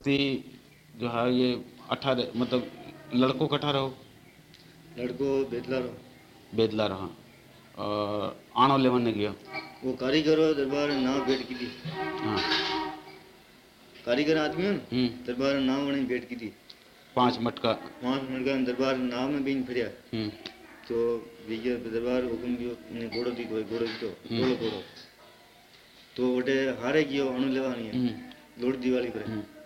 ती जो है ये अठारह मतलब लड़कों का अठारह हो। लड़को बेदला रहा। और आणो लेवन ने गया वो कारीगरो दरबार ना भेंट की थी। हाँ। कारीगर आदमी है हम्म। दरबार ना वणी भेंट की थी। पाँच मटका पाँच मिनट का दरबार नाव में बीन फरिया। हम्म। तो विजय दरबार हुकुम दियो ने घोड़ो दी कोई घोड़ो दियो हम्म। घोड़ो घोड़ो। तो वटे हारे गयो अणु लेवानी है लोड दिवाली पर।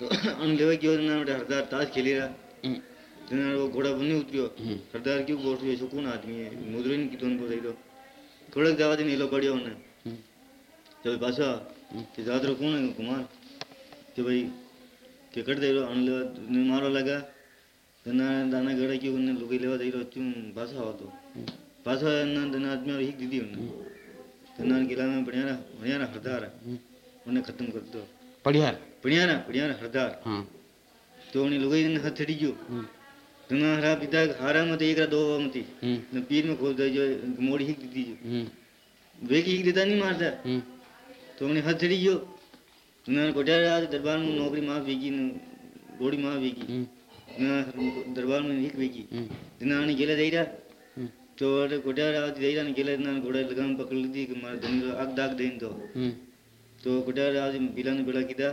तो अणु लेवा गयो ना वटे हरदार ताश खेली रहा हम्म जना वो घोड़ा बन्नी उतरियो हम्म सरदार क्यों बोल रही है सुकून आदमी है मुद्रिन की तुम को दो थोड़ा जावा दिन लो पड़ियो ने हम्म जब पासा हम्म। कि जादरो कौन है कुमार कि भाई कि कट दे रो अन ले मारो लगा तना दाना गड़ा क्यों उन्हें लुगाई लेवा दे रो तुम पासा हो तो पासा ना तना आदमी और हिक दीदी उन्हें तना गिला में बढ़िया ना बढ़िया ना हरदार है हम्म उन्हें खत्म कर दो बढ़िया बढ़िया ना बढ़िया ना हरदार हाँ तो उन्हें लुगाई ने हाथ छड़ी गयो हम्म तना हरा पिता हारा मत एक रा दो मती। हम्म ने पीर में खोल दे जो मोड़ी हिक दीदी जो। हम्म वे की देता नहीं मारता। तो हमने हाथ चढ़ी गयो ना कोटिया आज दरबार में नौकरी माँ वेगी न गोड़ी माँ वेगी हम्म ना दरबार में वेगी हम्म दिना ने गेले हम्म तो अरे कोटिया आज देईरा ने गेले ना घोड़ा लगाम पकड़ ली कि मार रो आग दाग देन तो तो आज बिला ने बेला कीदा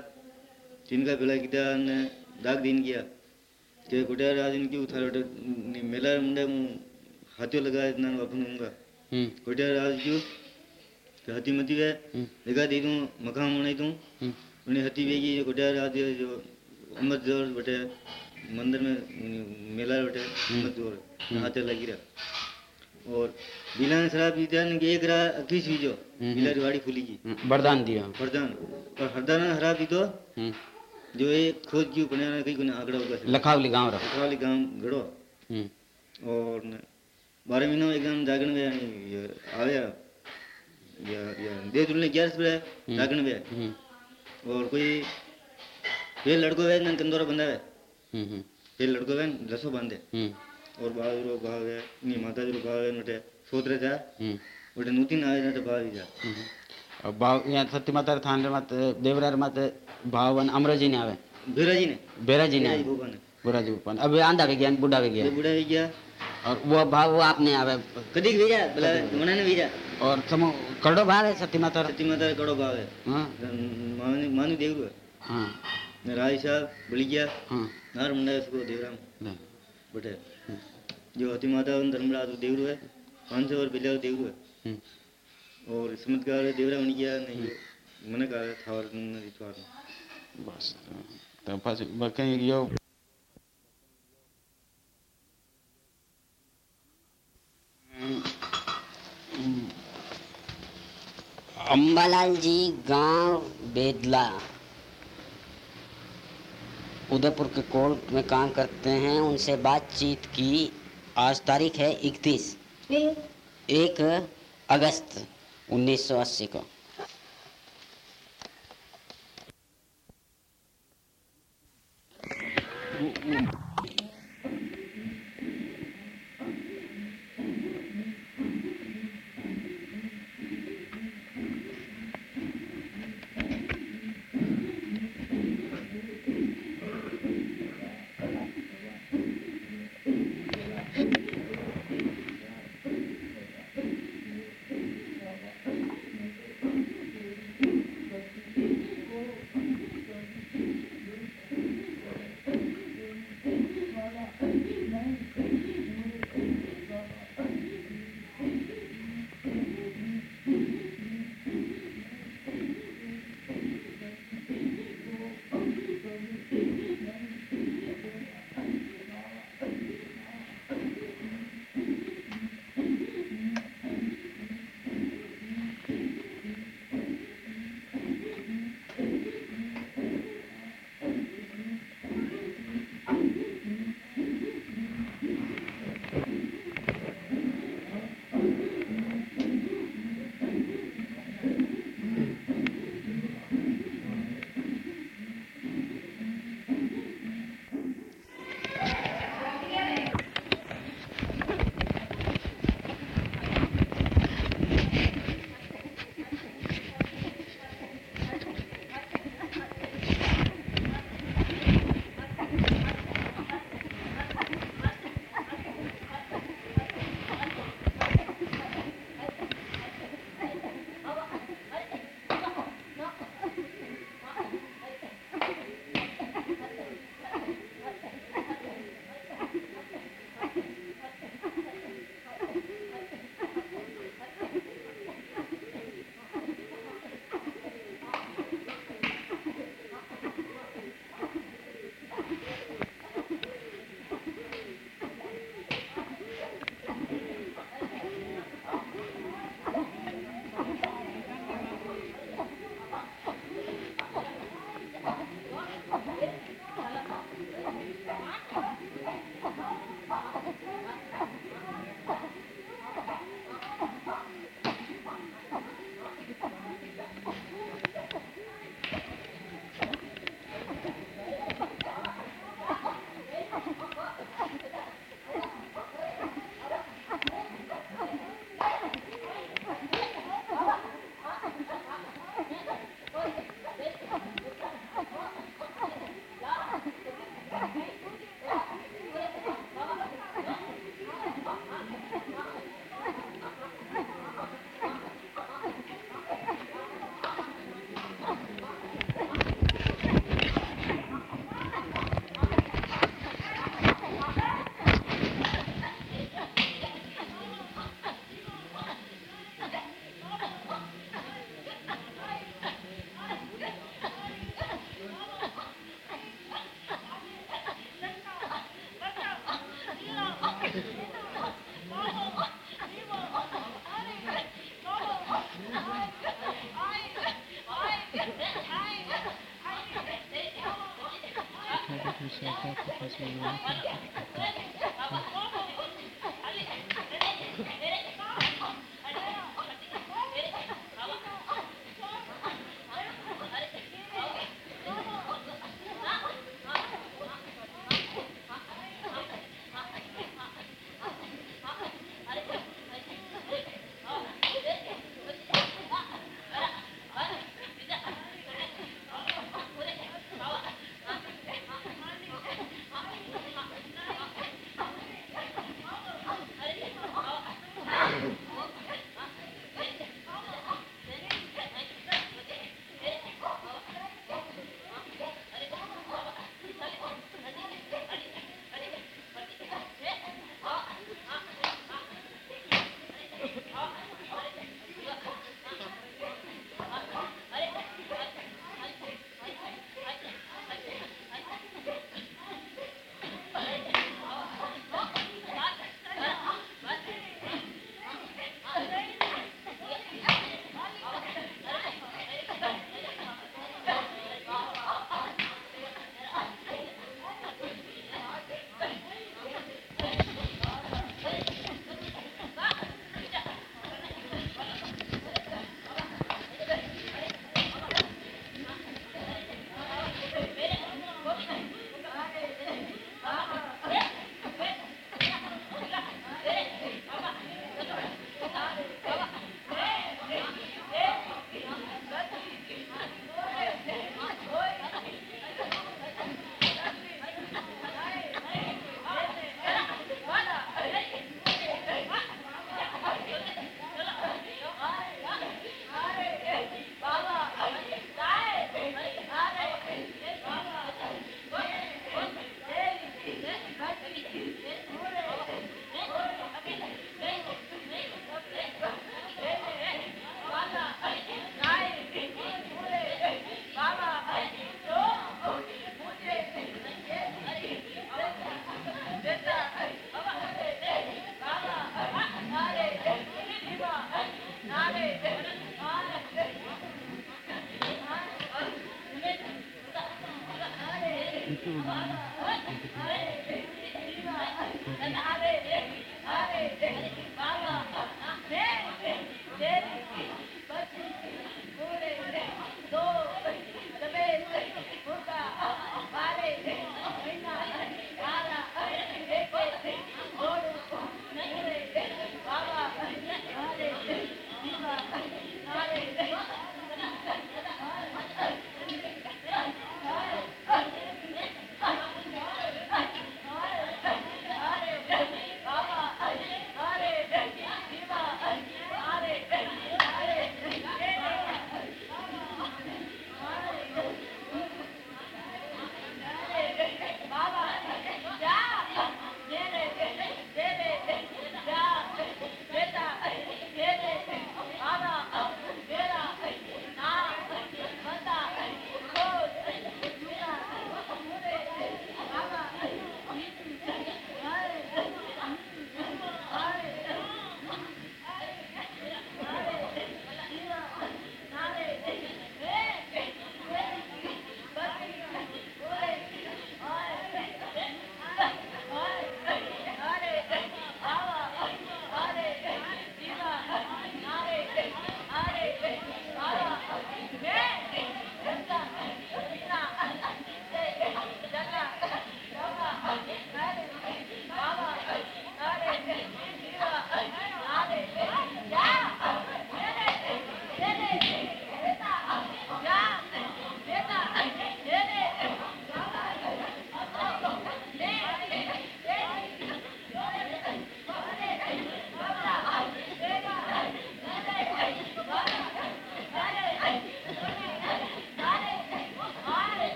जिनका बेला कीदा ने दाग दिन किया। के कोटिया आज इनकी उठार मेला मुंडे मु हाथियों लगाए ना अपन होऊँगा हम्म। कोटिया आज कि हाथी मती वे हम्म। लगा दे दूँ मकान बनाई दूँ। हम्म। उन्हें हती वेगी जो गुड्डा रात ये जो अहमद ज़ोर बटे मंदिर में मेला बटे अहमद ज़ोर हाथे लगी रहा। और बिना ने शराब पीता ने एक रा अकीस भी जो हम्म। बिला रिवाड़ी फूली की हम्म, वरदान दिया। प्रधान और हरदान हरा पीतो। हम्म। जो ये खोज क्यों बने ना आंकड़ा होगा। लखावली गाँव रहा। वाली गाँव गड़ो हम्म। और बारह महीनों में एग्ज़ाम जागण में आवे या या दे तुलने ग्यारह से में हम्म। और कोई ये लड़को है ना कंदोरा बंदा है। ये लड़को है दसो बांधे। हम्म। और बाजरो भाव है नी माता जो भाव है नटे सोतरे जा। हम्म। नूतीन आए ना तो भाव ही जा। और भाव यहाँ सत्य माता थान मत देवरार मत भावन अमरजी ने आवे। भेरा जी ने? बेरा जी ने भेरा जी आवे भगवान ने। बुरा जी ऊपर अब आंधा भी गया बूढ़ा भी ये गया बुढ़ा भी गया। और वो भाव वो आपने आवे। कदी के भेजा? बोला मना ने भेजा। और समो करडो भाव है सत्य माता सती माता का कड़ो भाव है। हाँ। मानु मानु देव है। हाँ। ने राय साहब बोली गया हाँ। नार मुंडा इसको देवराम। नहीं, बटे जो हती माता धर्मराज देवरू है पाँच और बिलिया देवरू है। हम्म। और चमत्कार देवरा बन गया नहीं मन का था और रिचवार बस तो पास कहीं यो अम्बालाल जी गाँव बेदला। उदयपुर के कोर्ट में काम करते हैं उनसे बातचीत की। आज तारीख है इकतीस एक अगस्त 1980 को Mm-hmm.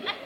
right.